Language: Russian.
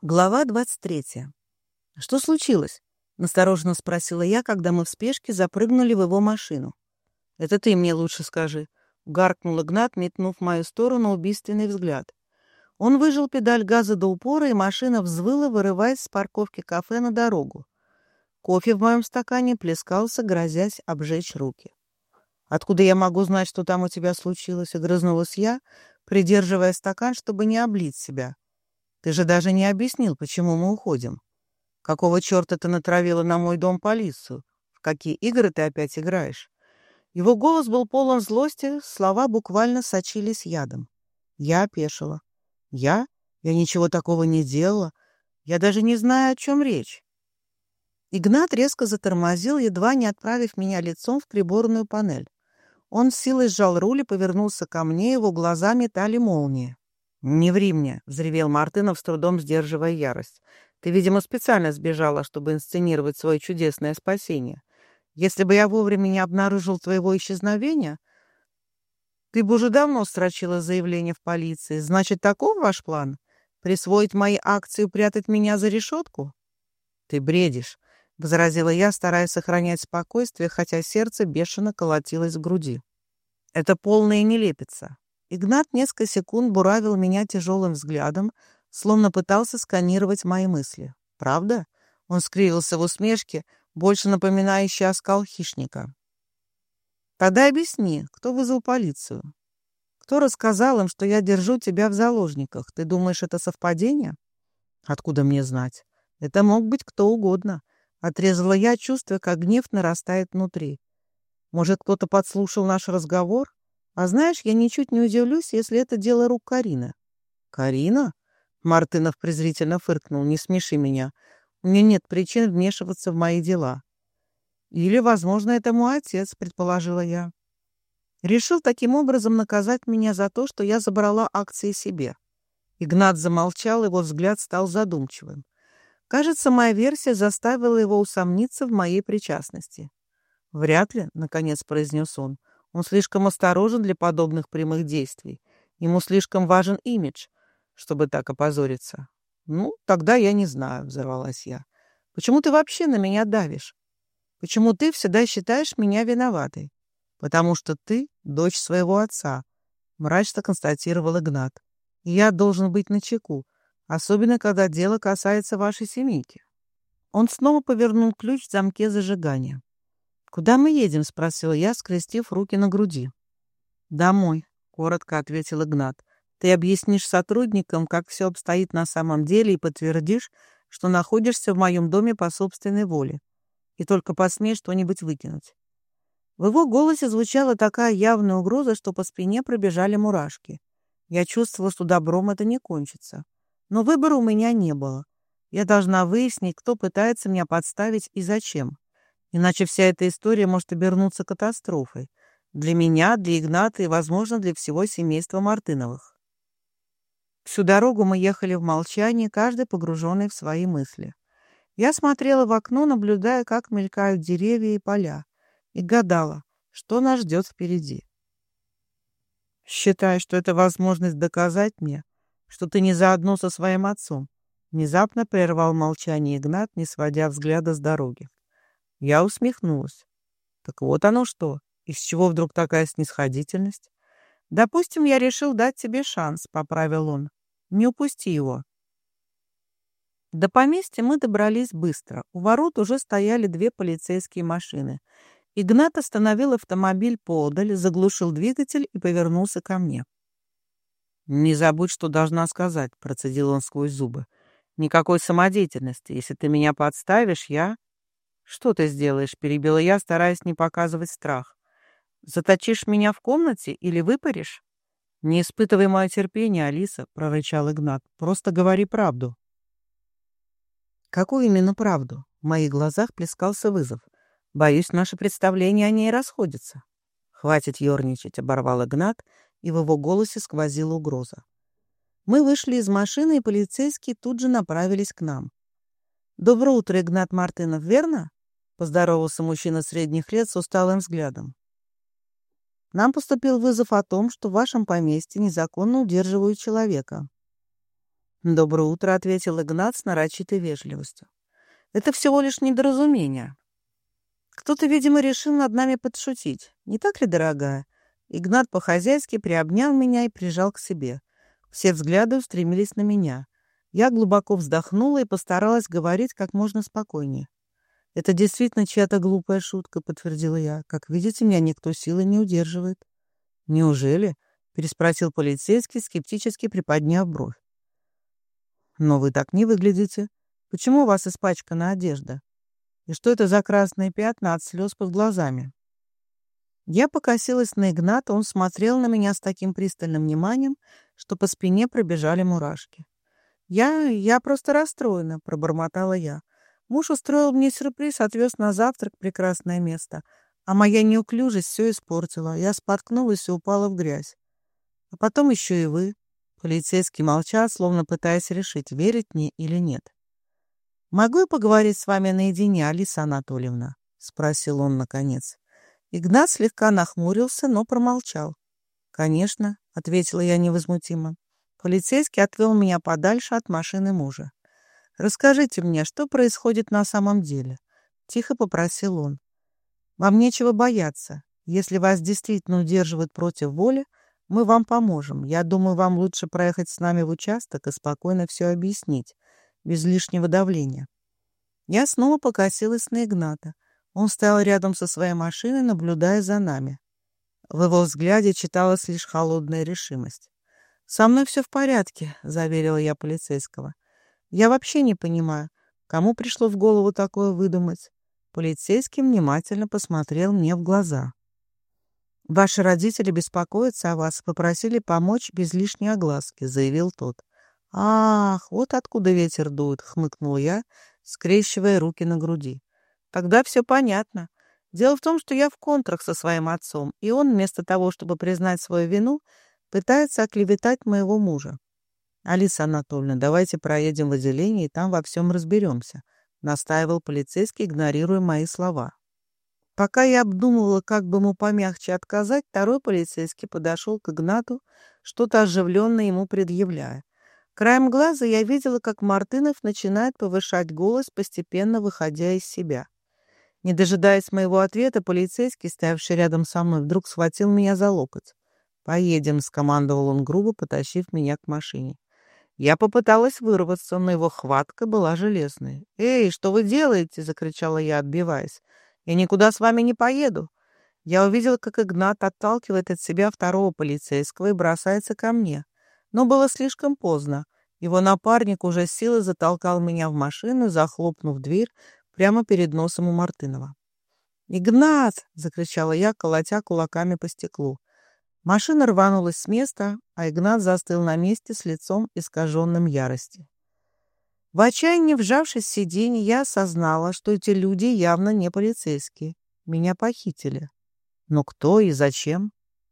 Глава 23. «Что случилось?» — настороженно спросила я, когда мы в спешке запрыгнули в его машину. «Это ты мне лучше скажи», — гаркнул Игнат, метнув в мою сторону убийственный взгляд. Он выжил педаль газа до упора, и машина взвыла, вырываясь с парковки кафе на дорогу. Кофе в моем стакане плескался, грозясь обжечь руки. «Откуда я могу знать, что там у тебя случилось?» — огрызнулась я, придерживая стакан, чтобы не облить себя. Ты же даже не объяснил, почему мы уходим. Какого черта ты натравила на мой дом полицию? В какие игры ты опять играешь?» Его голос был полон злости, слова буквально сочились ядом. Я опешила. «Я? Я ничего такого не делала. Я даже не знаю, о чем речь». Игнат резко затормозил, едва не отправив меня лицом в приборную панель. Он силой сжал руль и повернулся ко мне, его глаза метали молнии. «Не ври мне!» — взревел Мартынов, с трудом сдерживая ярость. «Ты, видимо, специально сбежала, чтобы инсценировать свое чудесное спасение. Если бы я вовремя не обнаружил твоего исчезновения, ты бы уже давно строчила заявление в полиции. Значит, таков ваш план? Присвоить мои акции и прятать меня за решетку?» «Ты бредишь!» — возразила я, стараясь сохранять спокойствие, хотя сердце бешено колотилось в груди. «Это полная нелепица. Игнат несколько секунд буравил меня тяжелым взглядом, словно пытался сканировать мои мысли. «Правда?» Он скривился в усмешке, больше напоминающей оскал хищника. «Тогда объясни, кто вызвал полицию? Кто рассказал им, что я держу тебя в заложниках? Ты думаешь, это совпадение?» «Откуда мне знать? Это мог быть кто угодно», — отрезала я, чувствуя, как гнев нарастает внутри. «Может, кто-то подслушал наш разговор? А знаешь, я ничуть не удивлюсь, если это дело рук Карины. Карина? Мартынов презрительно фыркнул. Не смеши меня. У нее нет причин вмешиваться в мои дела. Или, возможно, это мой отец, предположила я. Решил таким образом наказать меня за то, что я забрала акции себе. Игнат замолчал, его взгляд стал задумчивым. Кажется, моя версия заставила его усомниться в моей причастности. «Вряд ли», — наконец произнес он. Он слишком осторожен для подобных прямых действий. Ему слишком важен имидж, чтобы так опозориться. «Ну, тогда я не знаю», — взорвалась я. «Почему ты вообще на меня давишь? Почему ты всегда считаешь меня виноватой? Потому что ты — дочь своего отца», — мрачно констатировал Игнат. «И я должен быть начеку, особенно когда дело касается вашей семейки». Он снова повернул ключ в замке зажигания. «Куда мы едем?» — спросил я, скрестив руки на груди. «Домой», — коротко ответил Игнат. «Ты объяснишь сотрудникам, как все обстоит на самом деле, и подтвердишь, что находишься в моем доме по собственной воле, и только посмеешь что-нибудь выкинуть». В его голосе звучала такая явная угроза, что по спине пробежали мурашки. Я чувствовала, что добром это не кончится. Но выбора у меня не было. Я должна выяснить, кто пытается меня подставить и зачем. Иначе вся эта история может обернуться катастрофой. Для меня, для Игната и, возможно, для всего семейства Мартыновых. Всю дорогу мы ехали в молчании, каждый погруженный в свои мысли. Я смотрела в окно, наблюдая, как мелькают деревья и поля, и гадала, что нас ждет впереди. Считаю, что это возможность доказать мне, что ты не заодно со своим отцом. Внезапно прервал молчание Игнат, не сводя взгляда с дороги. Я усмехнулась. Так вот оно что. Из чего вдруг такая снисходительность? Допустим, я решил дать тебе шанс, поправил он. Не упусти его. До поместья мы добрались быстро. У ворот уже стояли две полицейские машины. Игнат остановил автомобиль поодаль, заглушил двигатель и повернулся ко мне. «Не забудь, что должна сказать», — процедил он сквозь зубы. «Никакой самодеятельности. Если ты меня подставишь, я...» «Что ты сделаешь?» — перебила я, стараясь не показывать страх. «Заточишь меня в комнате или выпаришь?» «Не испытывай мое терпение, Алиса», — прорычал Игнат. «Просто говори правду». «Какую именно правду?» В моих глазах плескался вызов. «Боюсь, наши представления о ней расходятся». «Хватит ерничать», — оборвал Игнат, и в его голосе сквозила угроза. Мы вышли из машины, и полицейские тут же направились к нам. «Доброе утро, Игнат Мартынов, верно?» Поздоровался мужчина средних лет с усталым взглядом. Нам поступил вызов о том, что в вашем поместье незаконно удерживают человека. «Доброе утро», — ответил Игнат с нарочитой вежливостью. «Это всего лишь недоразумение. Кто-то, видимо, решил над нами подшутить. Не так ли, дорогая?» Игнат по-хозяйски приобнял меня и прижал к себе. Все взгляды устремились на меня. Я глубоко вздохнула и постаралась говорить как можно спокойнее. «Это действительно чья-то глупая шутка», — подтвердила я. «Как видите, меня никто силой не удерживает». «Неужели?» — переспросил полицейский, скептически приподняв бровь. «Но вы так не выглядите. Почему у вас испачкана одежда? И что это за красные пятна от слез под глазами?» Я покосилась на Игната, он смотрел на меня с таким пристальным вниманием, что по спине пробежали мурашки. «Я... я просто расстроена», — пробормотала я. «Муж устроил мне сюрприз, отвез на завтрак прекрасное место, а моя неуклюжесть все испортила. Я споткнулась и упала в грязь. А потом еще и вы». Полицейский молчал, словно пытаясь решить, верить мне или нет. «Могу я поговорить с вами наедине, Алиса Анатольевна?» — спросил он наконец. Игнат слегка нахмурился, но промолчал. «Конечно», — ответила я невозмутимо. Полицейский отвел меня подальше от машины мужа. «Расскажите мне, что происходит на самом деле?» — тихо попросил он. «Вам нечего бояться. Если вас действительно удерживают против воли, мы вам поможем. Я думаю, вам лучше проехать с нами в участок и спокойно все объяснить, без лишнего давления». Я снова покосилась на Игната. Он стоял рядом со своей машиной, наблюдая за нами. В его взгляде читалась лишь холодная решимость. «Со мной все в порядке», — заверила я полицейского. «Я вообще не понимаю, кому пришло в голову такое выдумать?» Полицейский внимательно посмотрел мне в глаза. «Ваши родители беспокоятся о вас, попросили помочь без лишней огласки», — заявил тот. «Ах, вот откуда ветер дует», — хмыкнул я, скрещивая руки на груди. Тогда все понятно. Дело в том, что я в контрах со своим отцом, и он, вместо того, чтобы признать свою вину, пытается оклеветать моего мужа. «Алиса Анатольевна, давайте проедем в отделение, и там во всем разберемся», — настаивал полицейский, игнорируя мои слова. Пока я обдумывала, как бы ему помягче отказать, второй полицейский подошел к Игнату, что-то оживленно ему предъявляя. Краем глаза я видела, как Мартынов начинает повышать голос, постепенно выходя из себя. Не дожидаясь моего ответа, полицейский, стоявший рядом со мной, вдруг схватил меня за локоть. «Поедем», — скомандовал он грубо, потащив меня к машине. Я попыталась вырваться, но его хватка была железной. «Эй, что вы делаете?» — закричала я, отбиваясь. «Я никуда с вами не поеду». Я увидела, как Игнат отталкивает от себя второго полицейского и бросается ко мне. Но было слишком поздно. Его напарник уже силой затолкал меня в машину, захлопнув дверь, прямо перед носом у Мартынова. «Игнат!» — закричала я, колотя кулаками по стеклу. Машина рванулась с места, а Игнат застыл на месте с лицом искаженным ярости. В отчаянии, вжавшись в сиденье, я осознала, что эти люди явно не полицейские. Меня похитили. Но кто и зачем?